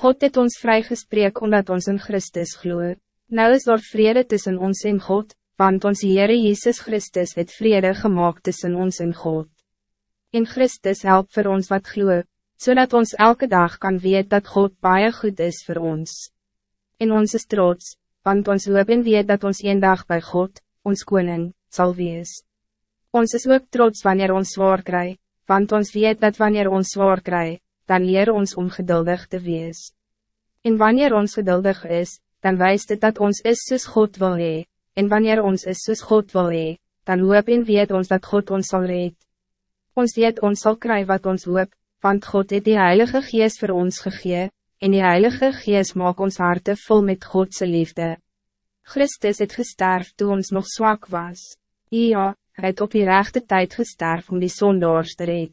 God het ons vrygespreek omdat ons in Christus gloe. Nou is daar vrede tussen ons en God, want ons Heere Jezus Christus het vrede gemaakt tussen ons en God. In Christus help voor ons wat gloe, zodat ons elke dag kan weten dat God baie goed is voor ons. En ons is trots, want ons hoop en weet dat ons een dag bij God, ons koning, zal wees. Ons is ook trots wanneer ons zwaar krijgt, want ons weet dat wanneer ons zwaar krijgt, dan leer ons om geduldig te wees. En wanneer ons geduldig is, dan wijst het dat ons is soos God wil hee, en wanneer ons is soos God wil hee, dan hoop en weet ons dat God ons zal red. Ons weet ons zal krijgen wat ons hoop, want God het die Heilige Geest voor ons gegee, en die Heilige Geest maak ons harte vol met Godse liefde. Christus het gesterf toen ons nog zwak was. Ja, hij het op die rechte tijd gesterf om die zondaars te red.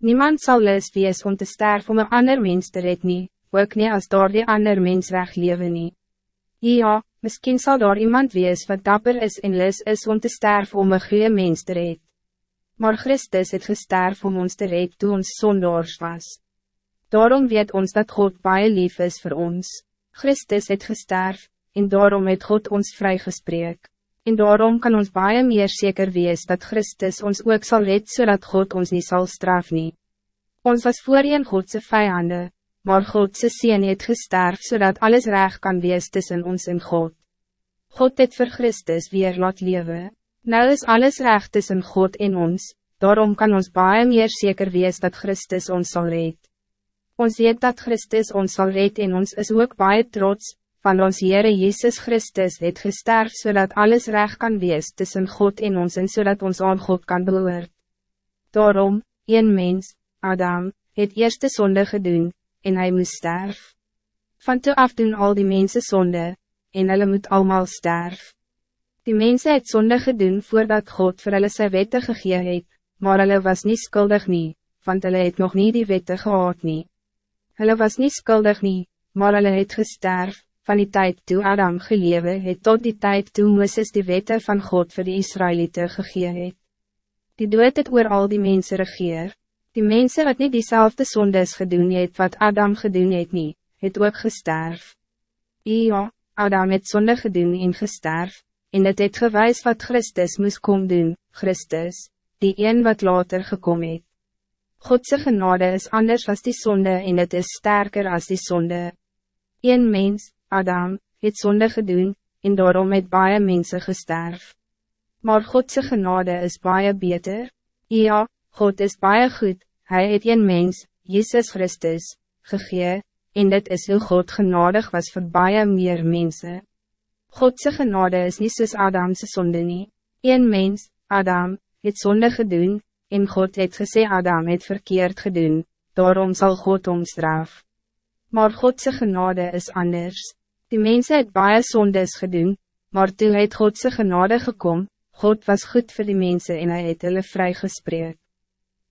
Niemand zal les wees om te sterven om een ander mens te red nie, ook nie as daar die ander mens weglewe nie. Ja, misschien zal daar iemand wees wat dapper is en les is om te sterven om een goede mens te red. Maar Christus het gesterf om ons te red toen ons zondaars was. Daarom weet ons dat God baie lief is voor ons. Christus het gesterf, en daarom het God ons vrygespreek. En daarom kan ons baie meer zeker wees dat Christus ons ook zal red zodat God ons niet zal straf nie. Ons was voorheen Godse vijanden, maar Godse Seen het gesterf zodat alles recht kan wees tussen ons en God. God het voor Christus weer laat leven. Nou is alles recht tussen God en ons, daarom kan ons baie meer zeker wees dat Christus ons zal red. Ons weet dat Christus ons zal red en ons is ook baie trots, van ons Heere Jezus Christus het gesterf zodat alles recht kan wees tussen God en ons en zodat ons aan God kan behoort. Daarom, een mens, Adam, het eerste zonde gedoen, en hij moest sterf. Van toe af doen al die mensen zonde, en hulle moet allemaal sterf. Die mensen het zonde gedoen voordat God voor hulle sy wette gegee het, maar hulle was niet skuldig nie, want hulle het nog niet die wette gehad nie. Hulle was niet skuldig nie, maar hulle het gesterf, van die tijd toe Adam gelewe het tot die tijd toe Mooses die wette van God voor de Israëlieten gegee het. Die dood het oor al die mensen regeer, die mensen wat niet diezelfde zondes gedoen het wat Adam gedoen het nie, het ook gesterf. Ja, Adam het zonde gedoen en gesterf, en het het gewys wat Christus moest kom doen, Christus, die een wat later gekom het. Godse genade is anders als die zonde en het is sterker als die zonde. Een mens, Adam, het zonde gedoen, en daarom het baie mense gesterf. Maar Godse genade is baie beter. Ja, God is baie goed, Hij het een mens, Jezus Christus, gegee, en dit is hoe God genadig was voor baie meer mensen. Godse genade is niet soos Adamse zonde nie. Een mens, Adam, het zonde gedoen, en God het gesê Adam het verkeerd gedoen, daarom zal God omstraf. Maar Godse genade is anders. Die mensen het baie sondes gedoen, maar toe het Godse genade gekom, God was goed voor die mensen en hij het hulle vrygespreek.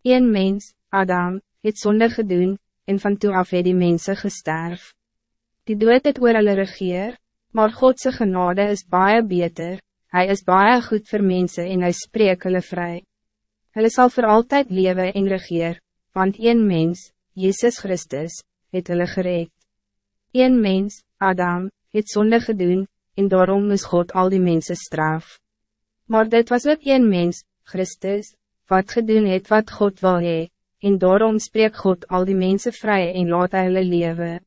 Een mens, Adam, het sonde gedoen, en van toe af het die mensen gesterf. Die dood het oor hulle regeer, maar Godse genade is baie beter, hij is baie goed voor mensen en hij spreek hulle vry. Hulle sal voor altijd leven en regeer, want een mens, Jezus Christus, het hulle gereed. Een mens, Adam, het zonde gedoen, en daarom moest God al die mensen straf. Maar dit was ook een mens, Christus, wat gedoen het wat God wil hee, en daarom spreek God al die mensen vrij en laat hulle lewe.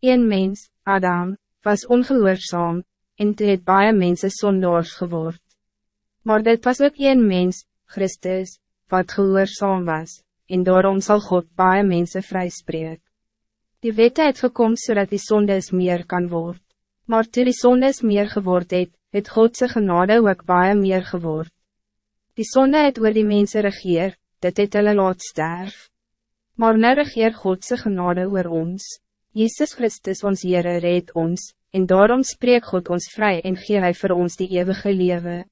Een mens, Adam, was ongehoorzaam, en toe het baie mense sondaars geword. Maar dit was ook een mens, Christus, wat gehoorzaam was, en daarom zal God baie mense vrijspreek. Die wette het gekom zodat die sondes meer kan worden. Maar toe die sondes meer geword het, het Godse genade ook baie meer geword. Die sonde het oor die mensen regeer, dit het hulle laat sterf. Maar nou regeer Godse genade oor ons. Jezus Christus ons Heere red ons, en daarom spreek God ons vrij en gee hy vir ons die eeuwige leven.